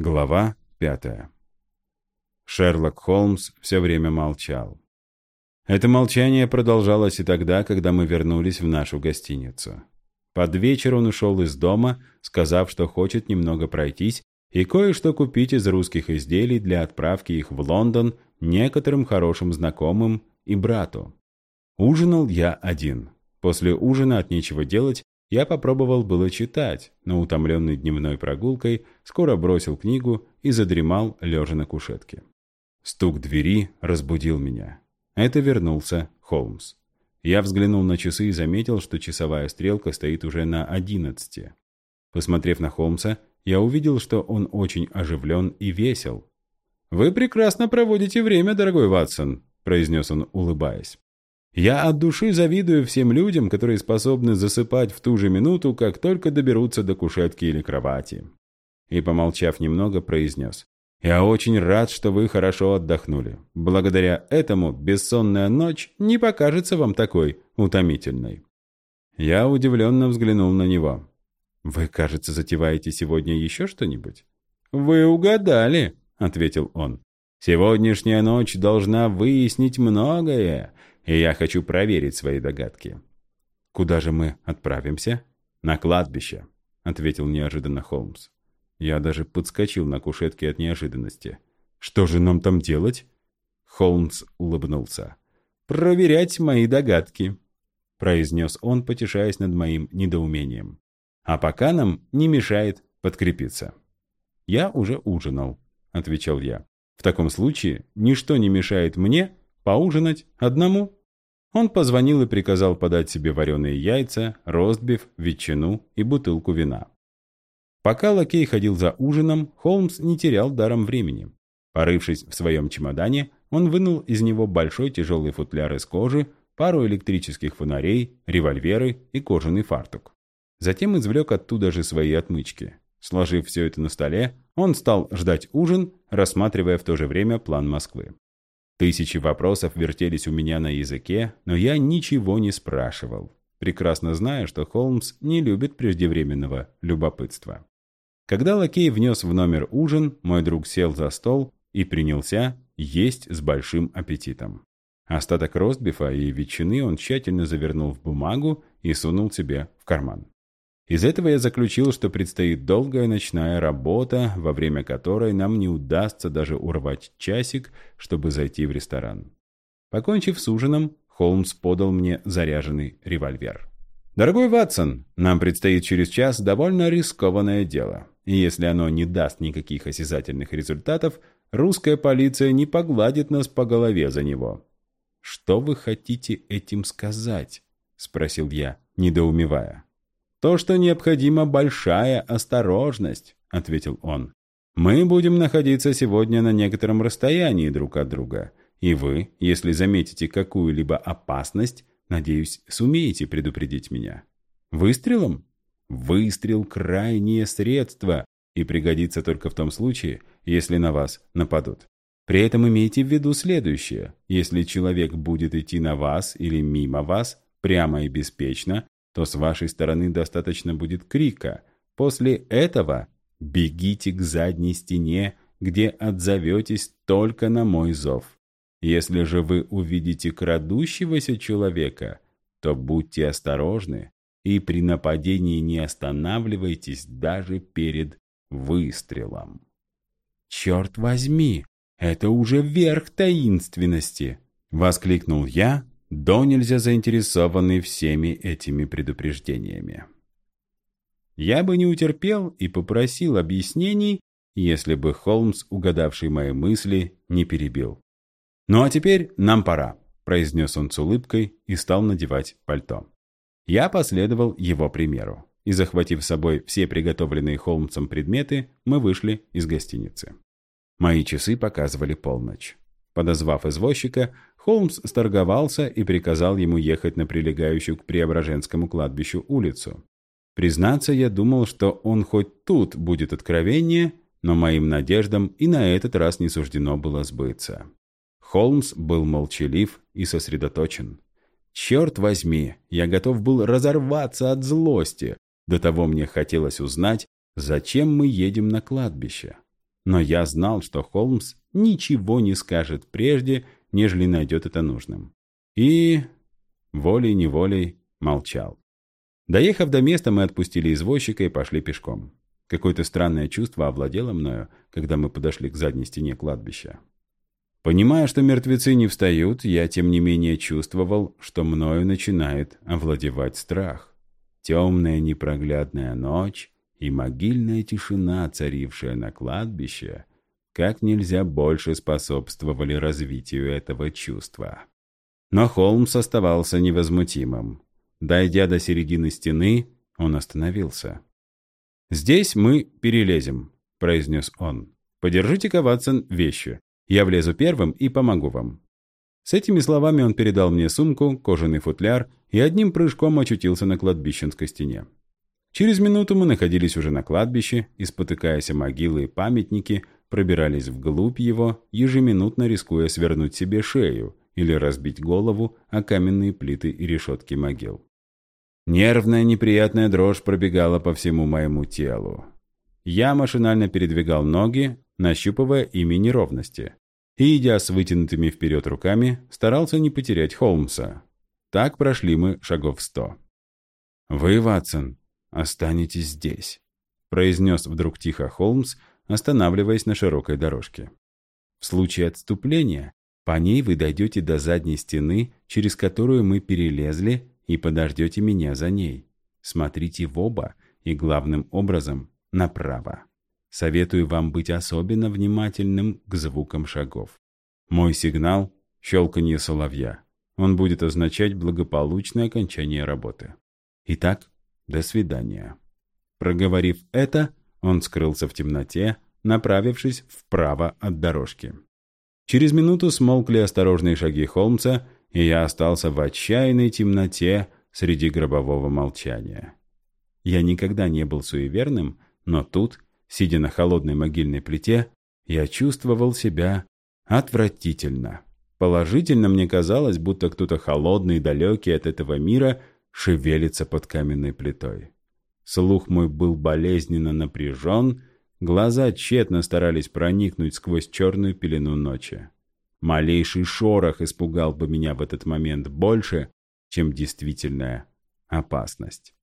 Глава пятая. Шерлок Холмс все время молчал. Это молчание продолжалось и тогда, когда мы вернулись в нашу гостиницу. Под вечер он ушел из дома, сказав, что хочет немного пройтись и кое-что купить из русских изделий для отправки их в Лондон некоторым хорошим знакомым и брату. Ужинал я один. После ужина от нечего делать я попробовал было читать, но утомленный дневной прогулкой скоро бросил книгу и задремал, лежа на кушетке. Стук двери разбудил меня. Это вернулся Холмс. Я взглянул на часы и заметил, что часовая стрелка стоит уже на одиннадцати. Посмотрев на Холмса, я увидел, что он очень оживлен и весел. «Вы прекрасно проводите время, дорогой Ватсон», – произнес он, улыбаясь. Я от души завидую всем людям, которые способны засыпать в ту же минуту, как только доберутся до кушетки или кровати. И, помолчав немного, произнес. «Я очень рад, что вы хорошо отдохнули. Благодаря этому бессонная ночь не покажется вам такой утомительной». Я удивленно взглянул на него. «Вы, кажется, затеваете сегодня еще что-нибудь?» «Вы угадали», — ответил он. «Сегодняшняя ночь должна выяснить многое, и я хочу проверить свои догадки. «Куда же мы отправимся?» «На кладбище», — ответил неожиданно Холмс. Я даже подскочил на кушетке от неожиданности. «Что же нам там делать?» Холмс улыбнулся. «Проверять мои догадки», — произнес он, потешаясь над моим недоумением. «А пока нам не мешает подкрепиться». «Я уже ужинал», — отвечал я. «В таком случае ничто не мешает мне поужинать одному». Он позвонил и приказал подать себе вареные яйца, ростбиф, ветчину и бутылку вина. Пока лакей ходил за ужином, Холмс не терял даром времени. Порывшись в своем чемодане, он вынул из него большой тяжелый футляр из кожи, пару электрических фонарей, револьверы и кожаный фартук. Затем извлек оттуда же свои отмычки. Сложив все это на столе, он стал ждать ужин, рассматривая в то же время план Москвы. Тысячи вопросов вертелись у меня на языке, но я ничего не спрашивал, прекрасно зная, что Холмс не любит преждевременного любопытства. Когда лакей внес в номер ужин, мой друг сел за стол и принялся есть с большим аппетитом. Остаток ростбифа и ветчины он тщательно завернул в бумагу и сунул себе в карман. Из этого я заключил, что предстоит долгая ночная работа, во время которой нам не удастся даже урвать часик, чтобы зайти в ресторан. Покончив с ужином, Холмс подал мне заряженный револьвер. «Дорогой Ватсон, нам предстоит через час довольно рискованное дело. И если оно не даст никаких осязательных результатов, русская полиция не погладит нас по голове за него». «Что вы хотите этим сказать?» – спросил я, недоумевая. «То, что необходима большая осторожность», — ответил он. «Мы будем находиться сегодня на некотором расстоянии друг от друга, и вы, если заметите какую-либо опасность, надеюсь, сумеете предупредить меня. Выстрелом? Выстрел — крайнее средство, и пригодится только в том случае, если на вас нападут. При этом имейте в виду следующее. Если человек будет идти на вас или мимо вас, прямо и беспечно, то с вашей стороны достаточно будет крика. После этого бегите к задней стене, где отзоветесь только на мой зов. Если же вы увидите крадущегося человека, то будьте осторожны и при нападении не останавливайтесь даже перед выстрелом. «Черт возьми, это уже верх таинственности!» — воскликнул я, до нельзя заинтересованы всеми этими предупреждениями. Я бы не утерпел и попросил объяснений, если бы Холмс, угадавший мои мысли, не перебил. «Ну а теперь нам пора», — произнес он с улыбкой и стал надевать пальто. Я последовал его примеру, и, захватив с собой все приготовленные Холмсом предметы, мы вышли из гостиницы. Мои часы показывали полночь. Подозвав извозчика, Холмс сторговался и приказал ему ехать на прилегающую к Преображенскому кладбищу улицу. Признаться, я думал, что он хоть тут будет откровеннее, но моим надеждам и на этот раз не суждено было сбыться. Холмс был молчалив и сосредоточен. Черт возьми, я готов был разорваться от злости. До того мне хотелось узнать, зачем мы едем на кладбище. Но я знал, что Холмс ничего не скажет прежде, нежели найдет это нужным. И волей-неволей молчал. Доехав до места, мы отпустили извозчика и пошли пешком. Какое-то странное чувство овладело мною, когда мы подошли к задней стене кладбища. Понимая, что мертвецы не встают, я тем не менее чувствовал, что мною начинает овладевать страх. Темная непроглядная ночь и могильная тишина, царившая на кладбище, как нельзя больше способствовали развитию этого чувства. Но Холмс оставался невозмутимым. Дойдя до середины стены, он остановился. «Здесь мы перелезем», — произнес он. «Подержите-ка, Ватсон, вещи. Я влезу первым и помогу вам». С этими словами он передал мне сумку, кожаный футляр и одним прыжком очутился на кладбищенской стене. Через минуту мы находились уже на кладбище и, спотыкаясь о могилы и памятники, пробирались вглубь его, ежеминутно рискуя свернуть себе шею или разбить голову о каменные плиты и решетки могил. Нервная неприятная дрожь пробегала по всему моему телу. Я машинально передвигал ноги, нащупывая ими неровности. И, идя с вытянутыми вперед руками, старался не потерять Холмса. Так прошли мы шагов сто. «Вы, Ватсон, останетесь здесь», — произнес вдруг тихо Холмс, останавливаясь на широкой дорожке. «В случае отступления по ней вы дойдете до задней стены, через которую мы перелезли и подождете меня за ней. Смотрите в оба и, главным образом, направо. Советую вам быть особенно внимательным к звукам шагов. Мой сигнал – щелканье соловья. Он будет означать благополучное окончание работы. Итак, до свидания. Проговорив это, он скрылся в темноте, направившись вправо от дорожки. Через минуту смолкли осторожные шаги Холмса, и я остался в отчаянной темноте среди гробового молчания. Я никогда не был суеверным, но тут, сидя на холодной могильной плите, я чувствовал себя отвратительно. Положительно мне казалось, будто кто-то холодный и далекий от этого мира шевелится под каменной плитой. Слух мой был болезненно напряжен, глаза тщетно старались проникнуть сквозь черную пелену ночи. Малейший шорох испугал бы меня в этот момент больше, чем действительная опасность.